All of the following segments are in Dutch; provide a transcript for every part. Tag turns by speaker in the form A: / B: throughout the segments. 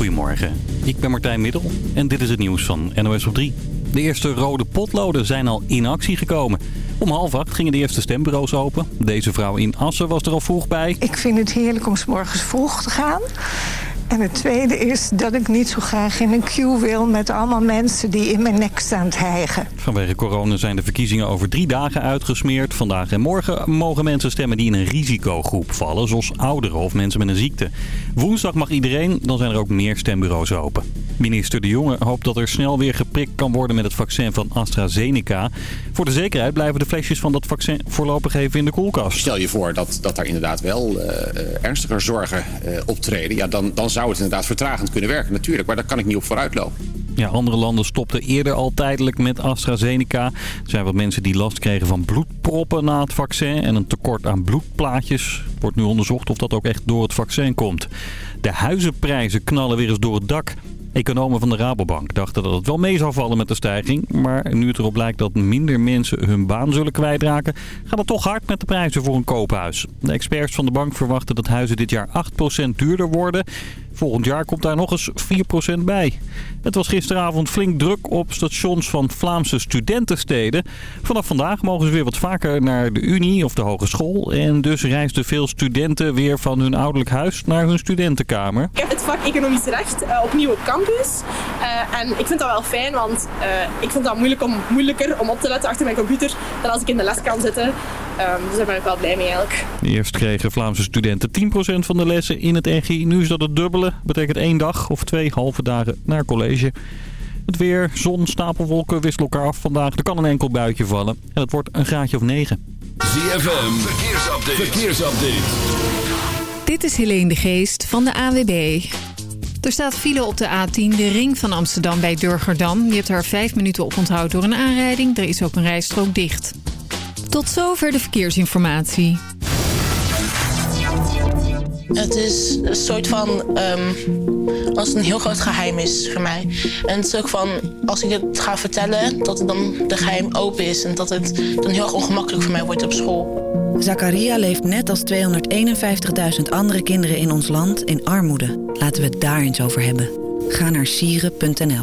A: Goedemorgen, ik ben Martijn Middel en dit is het nieuws van NOS op 3. De eerste rode potloden zijn al in actie gekomen. Om half acht gingen de eerste stembureaus open. Deze vrouw in Assen was er al vroeg bij.
B: Ik vind het heerlijk om s morgens vroeg te gaan. En het tweede is dat ik niet zo graag in een queue wil... met allemaal mensen die in mijn nek staan te hijgen.
A: Vanwege corona zijn de verkiezingen over drie dagen uitgesmeerd. Vandaag en morgen mogen mensen stemmen die in een risicogroep vallen... zoals ouderen of mensen met een ziekte. Woensdag mag iedereen, dan zijn er ook meer stembureaus open. Minister De Jonge hoopt dat er snel weer geprikt kan worden met het vaccin van AstraZeneca. Voor de zekerheid blijven de flesjes van dat vaccin voorlopig even in de koelkast.
C: Stel je voor dat, dat daar inderdaad wel uh, ernstiger zorgen uh, optreden. Ja, dan, dan zou het inderdaad vertragend kunnen werken. Natuurlijk, maar daar kan ik niet op vooruitlopen.
A: Ja, andere landen stopten eerder al tijdelijk met AstraZeneca. Er zijn wat mensen die last kregen van bloedproppen na het vaccin en een tekort aan bloedplaatjes. Wordt nu onderzocht of dat ook echt door het vaccin komt. De huizenprijzen knallen weer eens door het dak. Economen van de Rabobank dachten dat het wel mee zou vallen met de stijging. Maar nu het erop lijkt dat minder mensen hun baan zullen kwijtraken... gaat het toch hard met de prijzen voor een koophuis. De experts van de bank verwachten dat huizen dit jaar 8% duurder worden. Volgend jaar komt daar nog eens 4% bij. Het was gisteravond flink druk op stations van Vlaamse studentensteden. Vanaf vandaag mogen ze weer wat vaker naar de unie of de hogeschool. En dus reisden veel studenten weer van hun ouderlijk huis naar hun studentenkamer.
D: Ik heb het vak economisch recht uh, opnieuw op campus. Uh, en ik vind dat wel fijn, want uh, ik vind dat moeilijk om, moeilijker om op te letten achter mijn computer dan als ik in de les kan zitten. Um, dus daar ben ik wel blij mee eigenlijk.
A: Eerst kregen Vlaamse studenten 10% van de lessen in het NGI. Nu is dat het dubbele. Betekent één dag of twee halve dagen naar college. Het weer, zon, stapelwolken wisselen elkaar af vandaag. Er kan een enkel buitje vallen. En het wordt een graadje of 9.
E: ZFM, verkeersupdate. verkeersupdate.
F: Dit is Helene de Geest van de AWB. Er staat file op de A10, de ring van Amsterdam bij Durgerdam. Je hebt er vijf minuten op onthoud door een aanrijding. Er is ook een rijstrook dicht. Tot zover de verkeersinformatie.
G: Het is een soort van, um, als het een heel groot geheim is voor mij. En het is ook van, als ik het ga vertellen, dat het dan de geheim open is. En dat het dan heel ongemakkelijk voor mij wordt op school.
H: Zakaria leeft net als 251.000 andere kinderen in ons land in armoede. Laten we het daar eens over hebben. Ga naar sieren.nl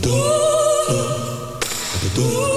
E: Do, do.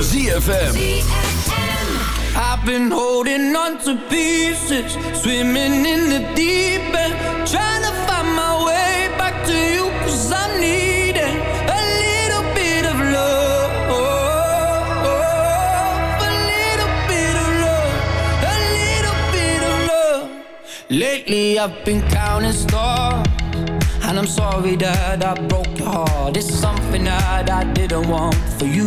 E: ZFM.
I: I've been holding on to pieces, swimming in the deep end, trying to find my way back to you, cause I'm needing a little bit of love. A little bit of love, a little bit of love. Lately I've been counting stars. And I'm sorry that I broke your heart It's something that I didn't want for you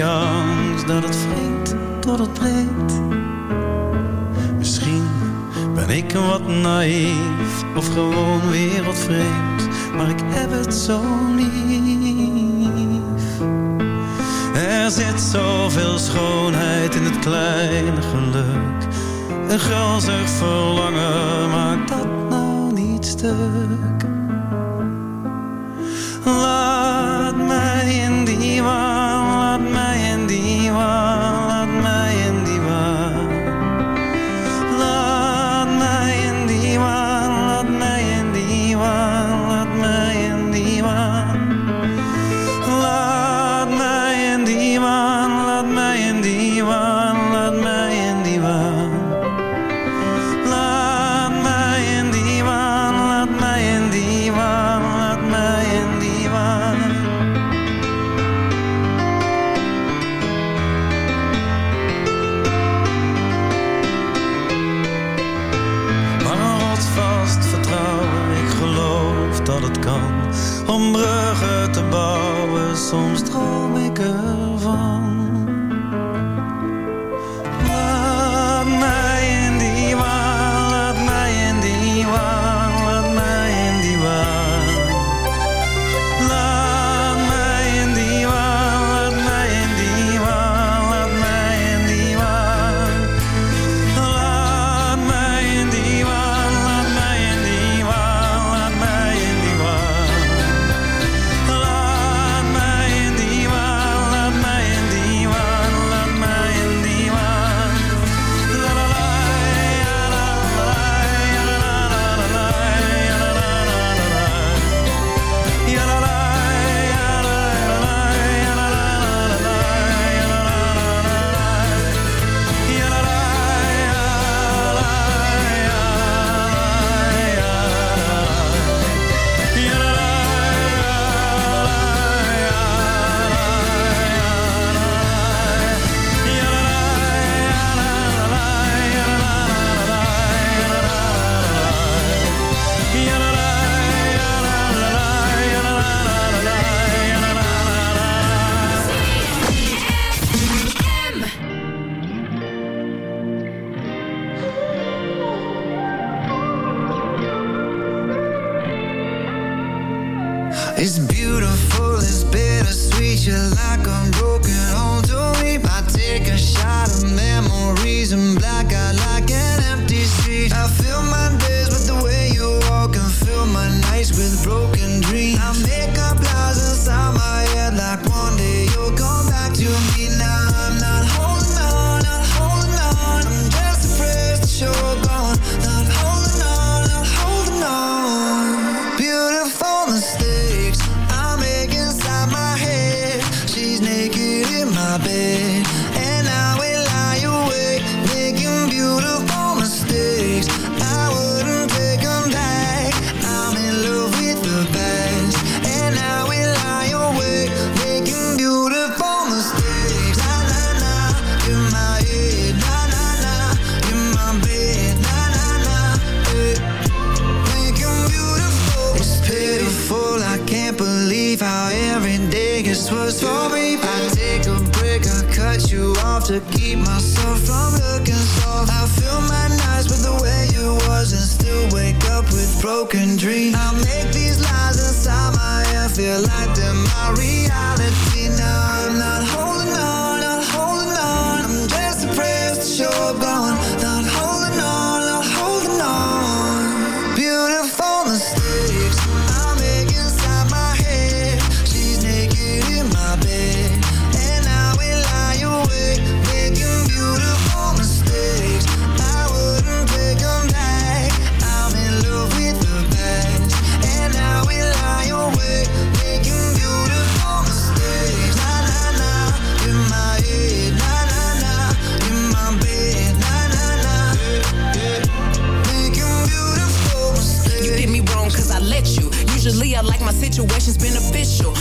J: angst dat het vreet tot het breekt. Misschien ben ik wat naïef of gewoon wereldvreemd, maar ik heb het zo lief. Er zit zoveel schoonheid in het kleine geluk. Een gulzig verlangen maakt dat nou niet stuk. Laat
K: situation's beneficial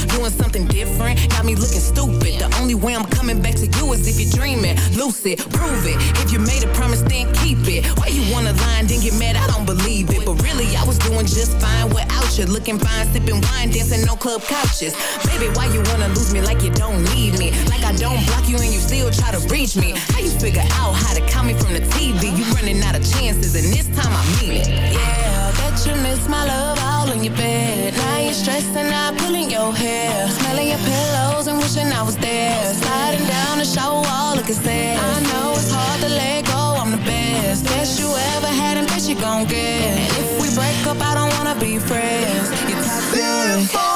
K: way I'm coming back to you is if you're dreaming. Lucid, prove it. If you made a promise, then keep it. Why you wanna lie then get mad? I don't believe it. But really, I was doing just fine without you. Looking fine, sipping wine, dancing on club couches. Baby, why you wanna lose me like you don't need me? Like I don't block you and you still try to reach me. How you figure out how to call me from the TV? You running out of chances, and this time I mean it. Yeah, bet you miss my love all in your bed. Now you're stressing out, pulling your hair. Smelling your pillows and wishing I was there Sliding down the shower wall looking sad. I know it's hard to let go, I'm the best. Best you ever had and best you gon' get. And if we break up, I don't wanna be friends. You're toxic.
L: Beautiful.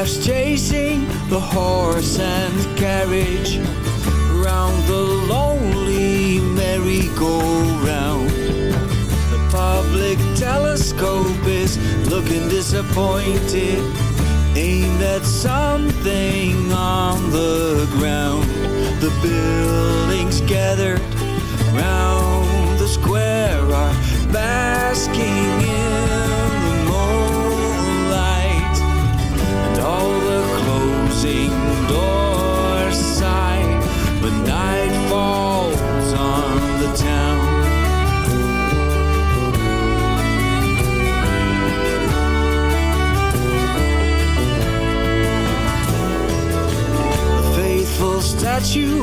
M: wreszcie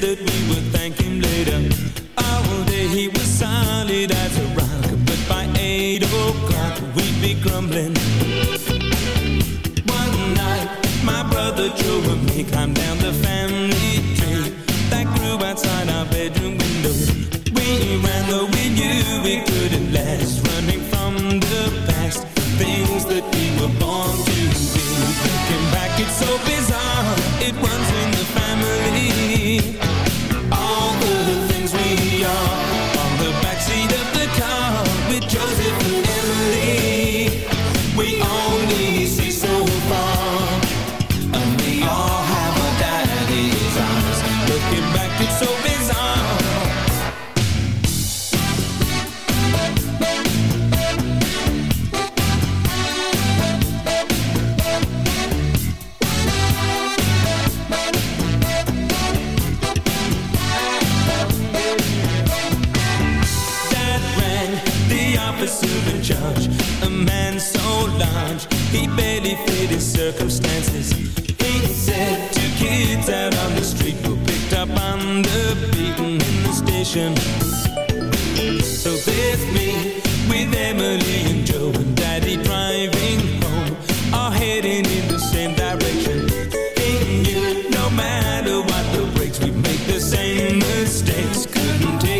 N: That we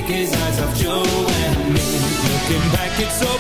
N: Joe and me. Looking back, it's so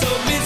I: so
O: miserable.